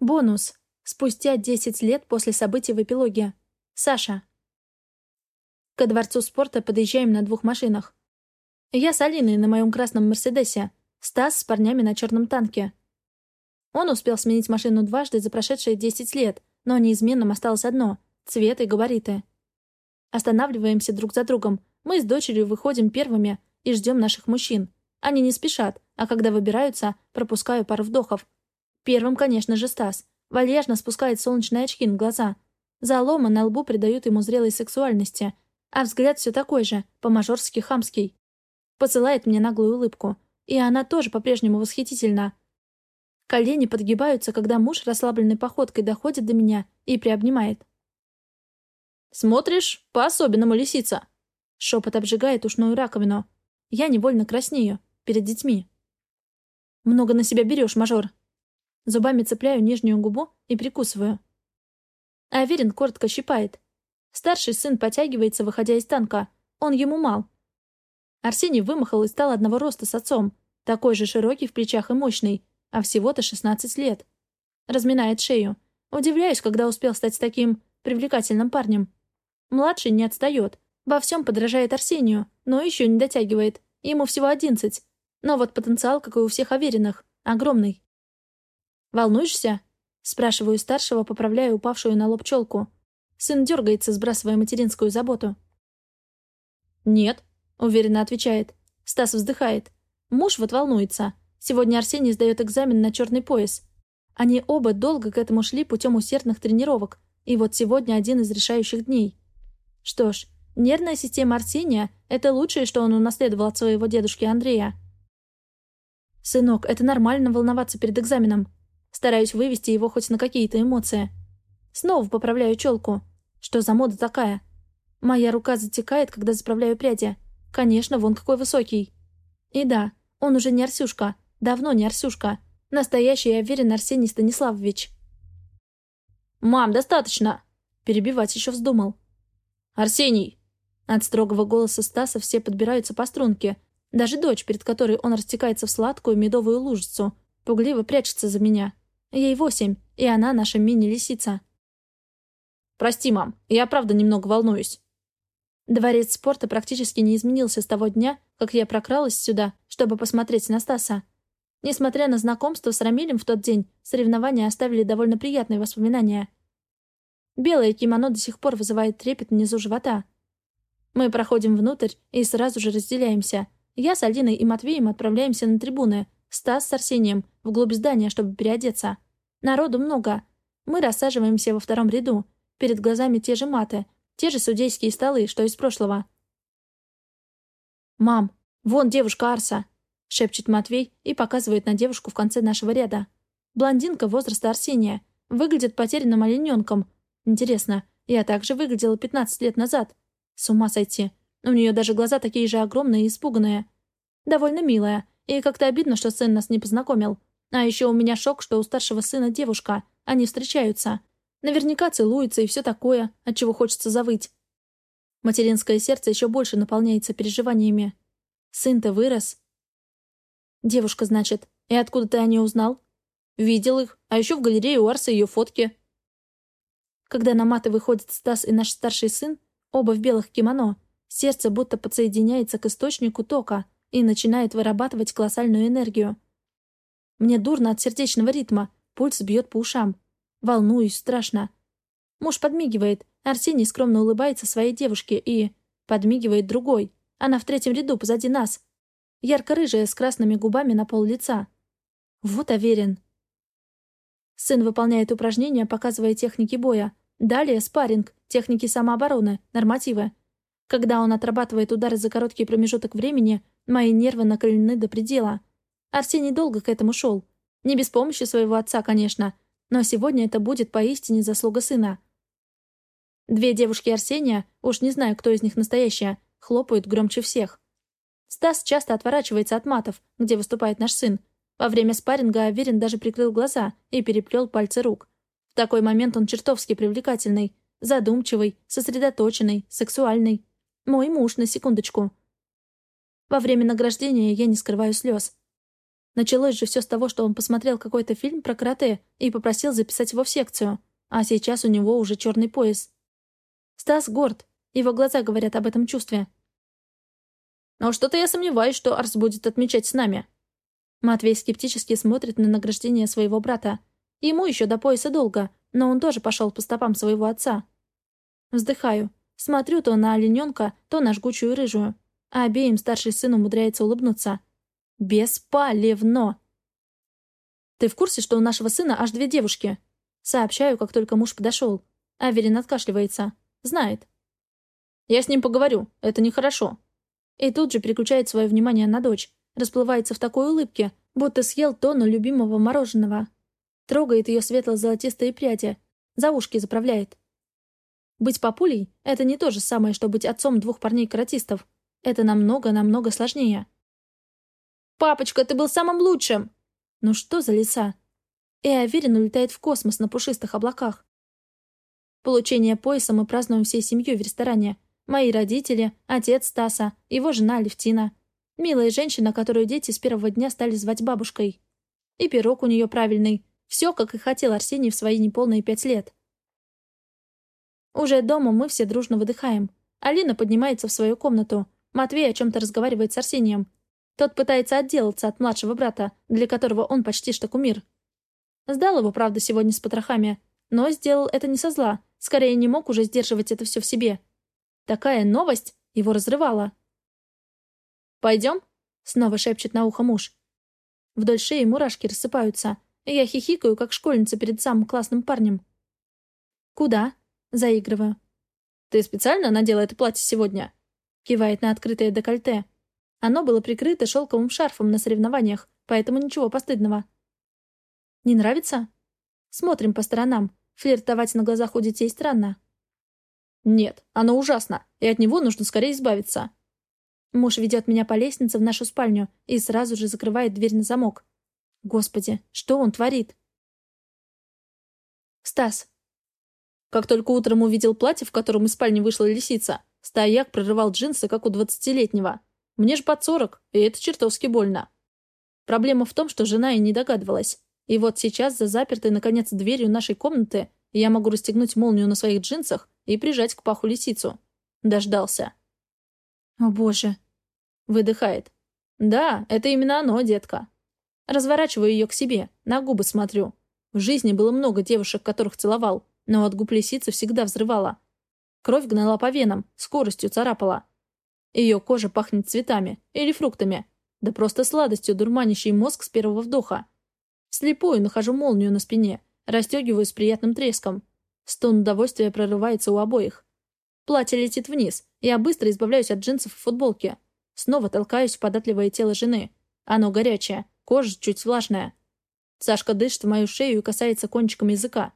Бонус. Спустя 10 лет после событий в эпилоге. Саша. Ко дворцу спорта подъезжаем на двух машинах. Я с Алиной на моем красном Мерседесе. Стас с парнями на черном танке. Он успел сменить машину дважды за прошедшие 10 лет, но неизменным осталось одно — цвет и габариты. Останавливаемся друг за другом. Мы с дочерью выходим первыми и ждем наших мужчин. Они не спешат, а когда выбираются, пропускаю пару вдохов. Первым, конечно же, Стас. Вальяжно спускает солнечные очки на глаза. Заломы на лбу придают ему зрелой сексуальности, а взгляд все такой же, по-мажорски хамский. Посылает мне наглую улыбку. И она тоже по-прежнему восхитительна. Колени подгибаются, когда муж расслабленной походкой доходит до меня и приобнимает. «Смотришь? По-особенному лисица!» Шепот обжигает ушную раковину. Я невольно краснею. Перед детьми. «Много на себя берешь, мажор!» Зубами цепляю нижнюю губу и прикусываю. Аверин коротко щипает. Старший сын потягивается, выходя из танка. Он ему мал. Арсений вымахал и стал одного роста с отцом. Такой же широкий в плечах и мощный а всего-то 16 лет. Разминает шею. Удивляюсь, когда успел стать таким привлекательным парнем. Младший не отстает. Во всем подражает Арсению, но еще не дотягивает. Ему всего 11. Но вот потенциал, как и у всех уверенных, огромный. «Волнуешься?» Спрашиваю старшего, поправляя упавшую на лоб челку. Сын дергается, сбрасывая материнскую заботу. «Нет», — уверенно отвечает. Стас вздыхает. Муж вот волнуется. Сегодня Арсений сдает экзамен на черный пояс. Они оба долго к этому шли путем усердных тренировок, и вот сегодня один из решающих дней. Что ж, нервная система Арсения — это лучшее, что он унаследовал от своего дедушки Андрея. «Сынок, это нормально волноваться перед экзаменом. Стараюсь вывести его хоть на какие-то эмоции. Снова поправляю челку. Что за мода такая? Моя рука затекает, когда заправляю пряди. Конечно, вон какой высокий. И да, он уже не Арсюшка, Давно не Арсюшка. Настоящий, я уверен, Арсений Станиславович. «Мам, достаточно!» Перебивать еще вздумал. «Арсений!» От строгого голоса Стаса все подбираются по струнке. Даже дочь, перед которой он растекается в сладкую медовую лужицу, пугливо прячется за меня. Ей восемь, и она наша мини-лисица. «Прости, мам, я правда немного волнуюсь». Дворец спорта практически не изменился с того дня, как я прокралась сюда, чтобы посмотреть на Стаса. Несмотря на знакомство с Рамилем в тот день, соревнования оставили довольно приятные воспоминания. Белое кимоно до сих пор вызывает трепет внизу живота. Мы проходим внутрь и сразу же разделяемся. Я с Алиной и Матвеем отправляемся на трибуны, Стас с Арсением вглубь здания, чтобы переодеться. Народу много. Мы рассаживаемся во втором ряду. Перед глазами те же маты, те же судейские столы, что из прошлого. «Мам, вон девушка Арса!» — шепчет Матвей и показывает на девушку в конце нашего ряда. Блондинка возраста Арсения. Выглядит потерянным олененком. Интересно, я также выглядела 15 лет назад. С ума сойти. У нее даже глаза такие же огромные и испуганные. Довольно милая. И как-то обидно, что сын нас не познакомил. А еще у меня шок, что у старшего сына девушка. Они встречаются. Наверняка целуются и все такое, от чего хочется завыть. Материнское сердце еще больше наполняется переживаниями. Сын-то вырос, «Девушка, значит. И откуда ты о ней узнал?» «Видел их. А еще в галерее у Арса ее фотки». Когда на маты выходит Стас и наш старший сын, оба в белых кимоно, сердце будто подсоединяется к источнику тока и начинает вырабатывать колоссальную энергию. Мне дурно от сердечного ритма, пульс бьет по ушам. Волнуюсь, страшно. Муж подмигивает, Арсений скромно улыбается своей девушке и... Подмигивает другой. Она в третьем ряду позади нас. Ярко-рыжая, с красными губами на пол лица. Вот Аверин. Сын выполняет упражнения, показывая техники боя. Далее спарринг, техники самообороны, нормативы. Когда он отрабатывает удары за короткий промежуток времени, мои нервы накалены до предела. Арсений долго к этому шел. Не без помощи своего отца, конечно, но сегодня это будет поистине заслуга сына. Две девушки Арсения, уж не знаю, кто из них настоящая, хлопают громче всех. Стас часто отворачивается от матов, где выступает наш сын. Во время спарринга Аверин даже прикрыл глаза и переплел пальцы рук. В такой момент он чертовски привлекательный, задумчивый, сосредоточенный, сексуальный. Мой муж, на секундочку. Во время награждения я не скрываю слез. Началось же все с того, что он посмотрел какой-то фильм про карате и попросил записать его в секцию, а сейчас у него уже черный пояс. Стас горд, его глаза говорят об этом чувстве. «Но что-то я сомневаюсь, что Арс будет отмечать с нами». Матвей скептически смотрит на награждение своего брата. Ему еще до пояса долго, но он тоже пошел по стопам своего отца. Вздыхаю. Смотрю то на олененка, то на жгучую рыжую. А обеим старший сын умудряется улыбнуться. Беспалевно! «Ты в курсе, что у нашего сына аж две девушки?» Сообщаю, как только муж подошел. Аверин откашливается. Знает. «Я с ним поговорю. Это нехорошо». И тут же переключает свое внимание на дочь. Расплывается в такой улыбке, будто съел тонну любимого мороженого. Трогает ее светло-золотистые пряди. За ушки заправляет. Быть папулей — это не то же самое, что быть отцом двух парней-каратистов. Это намного-намного сложнее. «Папочка, ты был самым лучшим!» Ну что за леса? И Аверин улетает в космос на пушистых облаках. Получение пояса мы празднуем всей семьей в ресторане. Мои родители, отец Стаса, его жена Алевтина. Милая женщина, которую дети с первого дня стали звать бабушкой. И пирог у нее правильный. Все, как и хотел Арсений в свои неполные пять лет. Уже дома мы все дружно выдыхаем. Алина поднимается в свою комнату. Матвей о чем-то разговаривает с Арсением. Тот пытается отделаться от младшего брата, для которого он почти что кумир. Сдал его, правда, сегодня с потрохами, но сделал это не со зла, скорее не мог уже сдерживать это все в себе. Такая новость его разрывала. «Пойдем?» — снова шепчет на ухо муж. Вдоль шеи мурашки рассыпаются, я хихикаю, как школьница перед самым классным парнем. «Куда?» — заигрываю. «Ты специально надела это платье сегодня?» — кивает на открытое декольте. Оно было прикрыто шелковым шарфом на соревнованиях, поэтому ничего постыдного. «Не нравится?» Смотрим по сторонам. Флиртовать на глазах у детей странно. «Нет, оно ужасно, и от него нужно скорее избавиться». Муж ведет меня по лестнице в нашу спальню и сразу же закрывает дверь на замок. Господи, что он творит? Стас. Как только утром увидел платье, в котором из спальни вышла лисица, стояк прорывал джинсы, как у двадцатилетнего. Мне ж под сорок, и это чертовски больно. Проблема в том, что жена и не догадывалась. И вот сейчас, за запертой, наконец, дверью нашей комнаты, я могу расстегнуть молнию на своих джинсах и прижать к паху лисицу. Дождался. «О, боже!» Выдыхает. «Да, это именно оно, детка». Разворачиваю ее к себе, на губы смотрю. В жизни было много девушек, которых целовал, но от губ лисицы всегда взрывала. Кровь гнала по венам, скоростью царапала. Ее кожа пахнет цветами или фруктами, да просто сладостью, дурманящей мозг с первого вдоха. Слепую нахожу молнию на спине, расстегиваю с приятным треском. Стон удовольствия прорывается у обоих. Платье летит вниз, я быстро избавляюсь от джинсов и футболки. Снова толкаюсь в податливое тело жены. Оно горячее, кожа чуть влажная. Сашка дышит в мою шею и касается кончиком языка.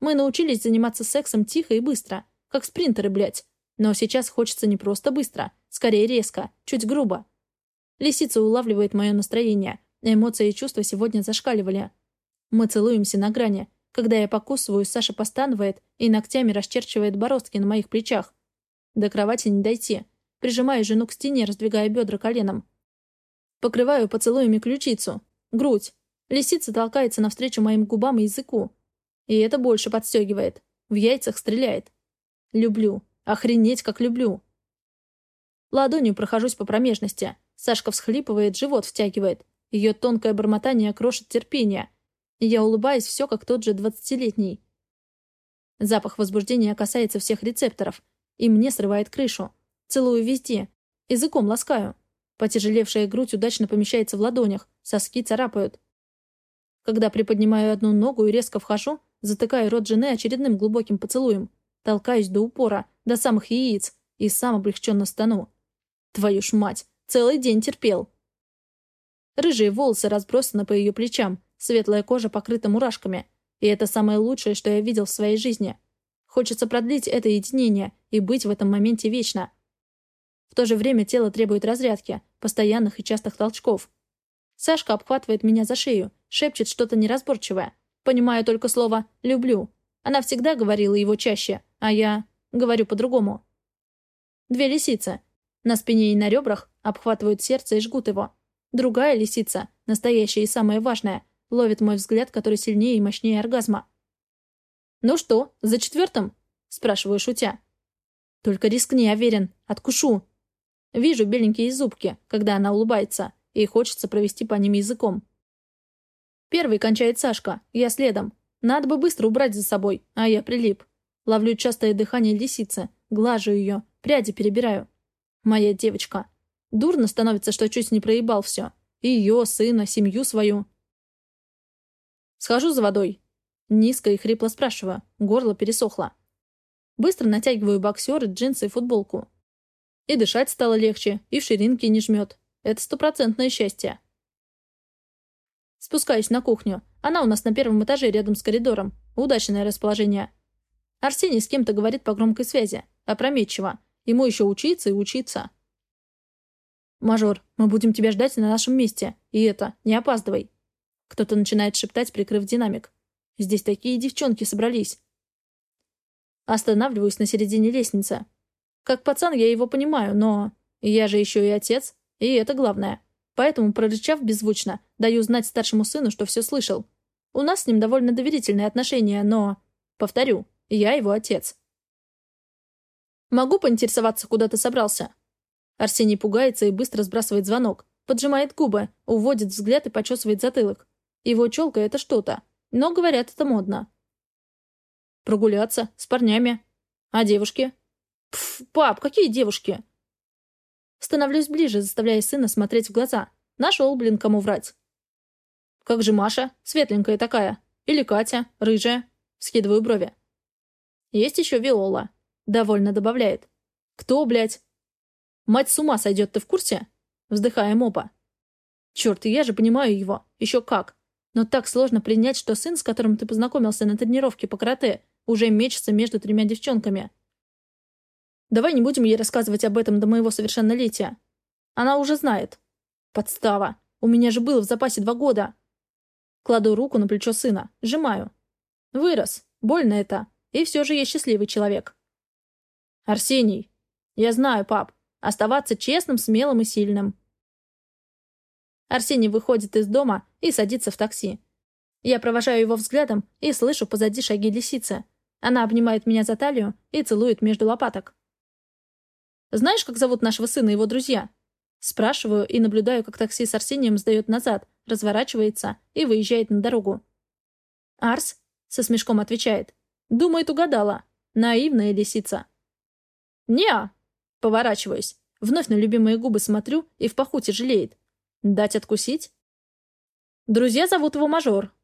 Мы научились заниматься сексом тихо и быстро, как спринтеры, блядь. Но сейчас хочется не просто быстро, скорее резко, чуть грубо. Лисица улавливает мое настроение. Эмоции и чувства сегодня зашкаливали. Мы целуемся на грани. Когда я покусываю, Саша постанывает и ногтями расчерчивает бороздки на моих плечах. До кровати не дойти. Прижимаю жену к стене, раздвигая бедра коленом. Покрываю поцелуями ключицу, грудь. Лисица толкается навстречу моим губам и языку. И это больше подстегивает. В яйцах стреляет. Люблю. Охренеть, как люблю. Ладонью прохожусь по промежности. Сашка всхлипывает, живот втягивает. Ее тонкое бормотание крошит терпение. Я улыбаюсь все, как тот же двадцатилетний. Запах возбуждения касается всех рецепторов. И мне срывает крышу. Целую везде. Языком ласкаю. Потяжелевшая грудь удачно помещается в ладонях. Соски царапают. Когда приподнимаю одну ногу и резко вхожу, затыкаю рот жены очередным глубоким поцелуем. Толкаюсь до упора, до самых яиц, и сам облегченно стану. Твою ж мать, целый день терпел. Рыжие волосы разбросаны по ее плечам, светлая кожа покрыта мурашками. И это самое лучшее, что я видел в своей жизни. Хочется продлить это единение и быть в этом моменте вечно. В то же время тело требует разрядки, постоянных и частых толчков. Сашка обхватывает меня за шею, шепчет что-то неразборчивое. Понимаю только слово «люблю». Она всегда говорила его чаще, а я говорю по-другому. Две лисицы. На спине и на ребрах обхватывают сердце и жгут его. Другая лисица, настоящая и самая важная, ловит мой взгляд, который сильнее и мощнее оргазма. «Ну что, за четвертым?» — спрашиваю, шутя. «Только рискни, уверен, откушу». Вижу беленькие зубки, когда она улыбается, и хочется провести по ним языком. Первый кончает Сашка, я следом. Надо бы быстро убрать за собой, а я прилип. Ловлю частое дыхание лисицы, глажу ее, пряди перебираю. Моя девочка. Дурно становится, что чуть не проебал все. И ее, сына, семью свою. Схожу за водой. Низко и хрипло спрашиваю. Горло пересохло. Быстро натягиваю боксеры, джинсы и футболку. И дышать стало легче, и в ширинке не жмет. Это стопроцентное счастье. Спускаюсь на кухню. Она у нас на первом этаже рядом с коридором. Удачное расположение. Арсений с кем-то говорит по громкой связи. Опрометчиво. Ему еще учиться и учиться. «Мажор, мы будем тебя ждать на нашем месте. И это, не опаздывай». Кто-то начинает шептать, прикрыв динамик. «Здесь такие девчонки собрались». Останавливаюсь на середине лестницы. Как пацан я его понимаю, но... Я же еще и отец, и это главное. Поэтому, прорычав беззвучно, даю знать старшему сыну, что все слышал. У нас с ним довольно доверительные отношения, но... Повторю, я его отец. «Могу поинтересоваться, куда ты собрался?» Арсений пугается и быстро сбрасывает звонок, поджимает губы, уводит взгляд и почесывает затылок. Его челка — это что-то, но, говорят, это модно. «Прогуляться, с парнями. А девушки?» «Пф, пап, какие девушки?» Становлюсь ближе, заставляя сына смотреть в глаза. Нашел, блин, кому врать. «Как же Маша? Светленькая такая. Или Катя? Рыжая?» Скидываю брови. Есть еще Виола. Довольно добавляет. Кто, блядь? Мать с ума сойдет, ты в курсе? Вздыхаем оба. Черт, я же понимаю его. Еще как. Но так сложно принять, что сын, с которым ты познакомился на тренировке по карате, уже мечется между тремя девчонками. Давай не будем ей рассказывать об этом до моего совершеннолетия. Она уже знает. Подстава. У меня же было в запасе два года. Кладу руку на плечо сына. Сжимаю. Вырос. Больно это. И все же я счастливый человек. Арсений. Я знаю, пап. Оставаться честным, смелым и сильным. Арсений выходит из дома и садится в такси. Я провожаю его взглядом и слышу позади шаги лисицы. Она обнимает меня за талию и целует между лопаток. «Знаешь, как зовут нашего сына и его друзья?» Спрашиваю и наблюдаю, как такси с Арсением сдает назад, разворачивается и выезжает на дорогу. «Арс?» — со смешком отвечает. Думает, угадала. Наивная лисица. «Не-а!» Поворачиваюсь. Вновь на любимые губы смотрю и в паху тяжелеет. Дать откусить? Друзья зовут его Мажор.